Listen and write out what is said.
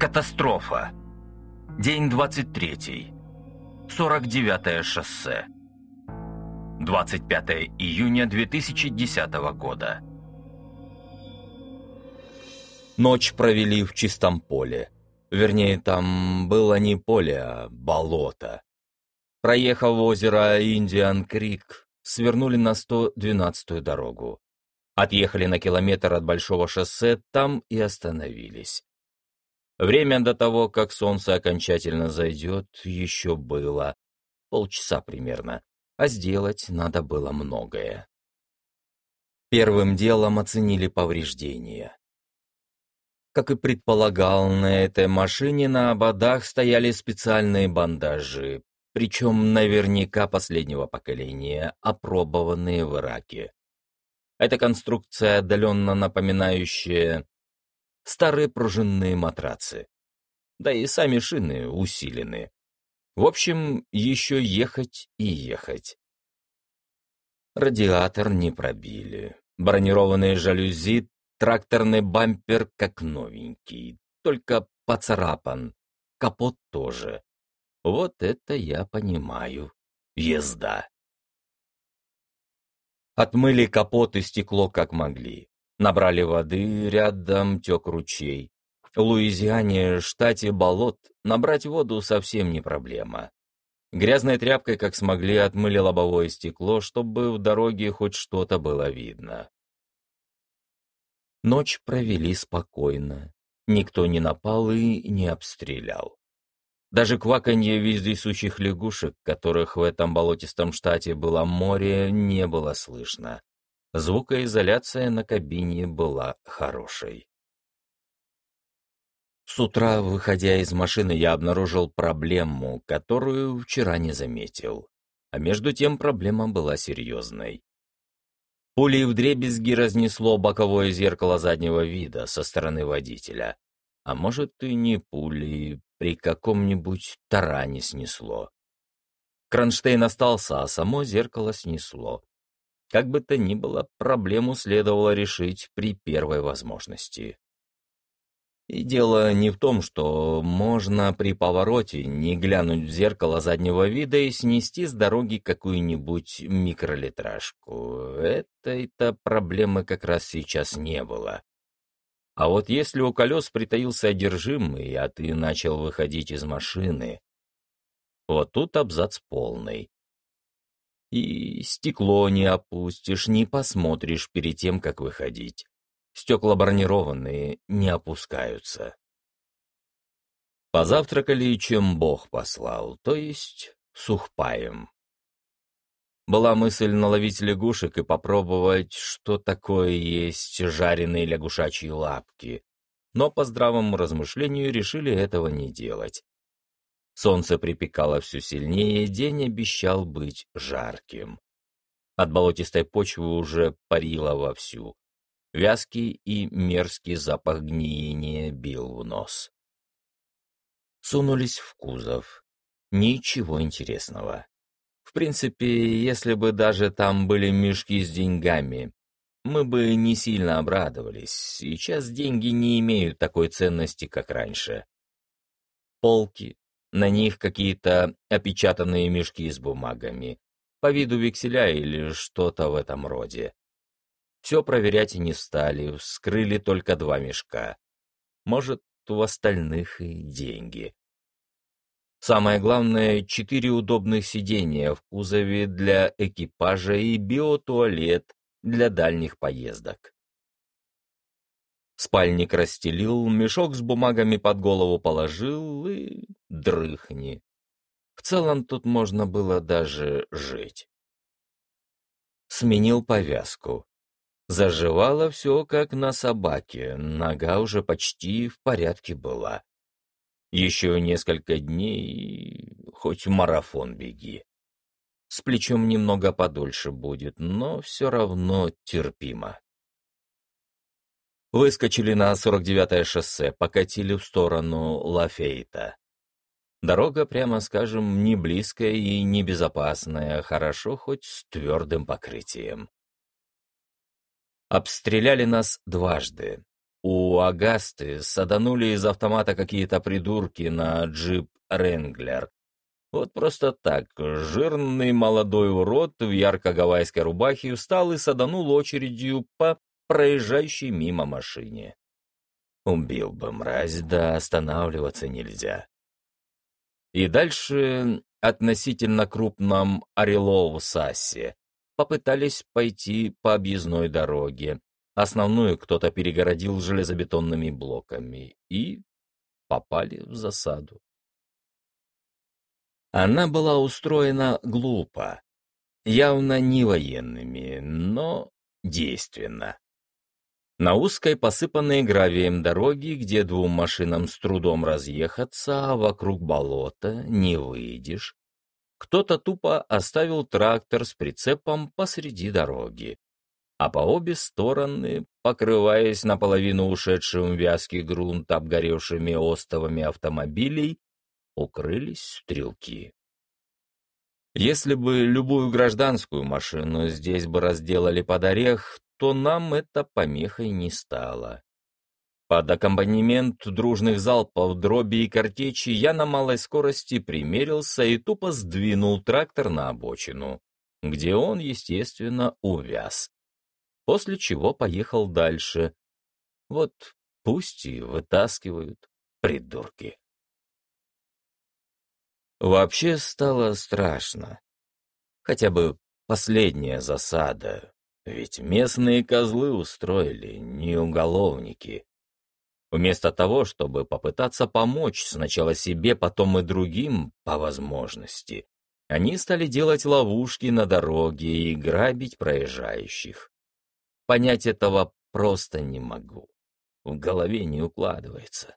Катастрофа. День 23. 49-е шоссе. 25 июня 2010 года. Ночь провели в чистом поле. Вернее, там было не поле, а болото. Проехав озеро Индиан-Крик, свернули на 112-ю дорогу. Отъехали на километр от большого шоссе, там и остановились. Время до того, как солнце окончательно зайдет, еще было полчаса примерно, а сделать надо было многое. Первым делом оценили повреждения. Как и предполагал, на этой машине на ободах стояли специальные бандажи, причем наверняка последнего поколения, опробованные в Ираке. Эта конструкция, отдаленно напоминающая старые пружинные матрацы. Да и сами шины усилены. В общем, еще ехать и ехать. Радиатор не пробили. Бронированные жалюзи, тракторный бампер как новенький, только поцарапан. Капот тоже. Вот это я понимаю. Езда. Отмыли капот и стекло как могли. Набрали воды, рядом тек ручей. В Луизиане, штате болот, набрать воду совсем не проблема. Грязной тряпкой, как смогли, отмыли лобовое стекло, чтобы в дороге хоть что-то было видно. Ночь провели спокойно. Никто не напал и не обстрелял. Даже кваканье вездесущих лягушек, которых в этом болотистом штате было море, не было слышно. Звукоизоляция на кабине была хорошей. С утра, выходя из машины, я обнаружил проблему, которую вчера не заметил. А между тем проблема была серьезной. Пулей вдребезги разнесло боковое зеркало заднего вида со стороны водителя. А может, и не пулей, при каком-нибудь таране снесло. Кронштейн остался, а само зеркало снесло. Как бы то ни было, проблему следовало решить при первой возможности. И дело не в том, что можно при повороте не глянуть в зеркало заднего вида и снести с дороги какую-нибудь микролитражку. Этой-то проблемы как раз сейчас не было. А вот если у колес притаился одержимый, а ты начал выходить из машины, вот тут абзац полный. И стекло не опустишь, не посмотришь перед тем, как выходить. Стекла бронированные не опускаются. Позавтракали, чем Бог послал, то есть сухпаем. Была мысль наловить лягушек и попробовать, что такое есть жареные лягушачьи лапки, но по здравому размышлению решили этого не делать. Солнце припекало все сильнее, день обещал быть жарким. От болотистой почвы уже парило вовсю. Вязкий и мерзкий запах гниения бил в нос. Сунулись в кузов. Ничего интересного. В принципе, если бы даже там были мешки с деньгами, мы бы не сильно обрадовались. Сейчас деньги не имеют такой ценности, как раньше. Полки, на них какие-то опечатанные мешки с бумагами, по виду векселя или что-то в этом роде. Все проверять не стали, вскрыли только два мешка. Может, у остальных и деньги. Самое главное — четыре удобных сидения в кузове для экипажа и биотуалет для дальних поездок. Спальник расстелил, мешок с бумагами под голову положил и дрыхни. В целом тут можно было даже жить. Сменил повязку. Заживало все как на собаке, нога уже почти в порядке была. Еще несколько дней, хоть марафон беги. С плечом немного подольше будет, но все равно терпимо. Выскочили на 49-е шоссе, покатили в сторону Лафейта. Дорога, прямо скажем, не близкая и не безопасная, хорошо хоть с твердым покрытием. Обстреляли нас дважды. у Агасты саданули из автомата какие-то придурки на джип «Ренглер». Вот просто так, жирный молодой урод в ярко-гавайской рубахе встал и саданул очередью по проезжающей мимо машине. Убил бы мразь, да останавливаться нельзя. И дальше относительно крупном Орелову-Сассе попытались пойти по объездной дороге. Основную кто-то перегородил железобетонными блоками и попали в засаду. Она была устроена глупо, явно не военными, но действенно. На узкой, посыпанной гравием дороге, где двум машинам с трудом разъехаться, а вокруг болота не выйдешь, кто-то тупо оставил трактор с прицепом посреди дороги, а по обе стороны, покрываясь наполовину ушедшим вязкий грунт обгоревшими остовами автомобилей, укрылись стрелки. Если бы любую гражданскую машину здесь бы разделали под орех, то нам это помехой не стало. Под аккомпанемент дружных залпов, дроби и картечи я на малой скорости примерился и тупо сдвинул трактор на обочину, где он, естественно, увяз. После чего поехал дальше. Вот пусть и вытаскивают, придурки. Вообще стало страшно. Хотя бы последняя засада, ведь местные козлы устроили, не уголовники. Вместо того, чтобы попытаться помочь сначала себе, потом и другим, по возможности, они стали делать ловушки на дороге и грабить проезжающих. Понять этого просто не могу. В голове не укладывается.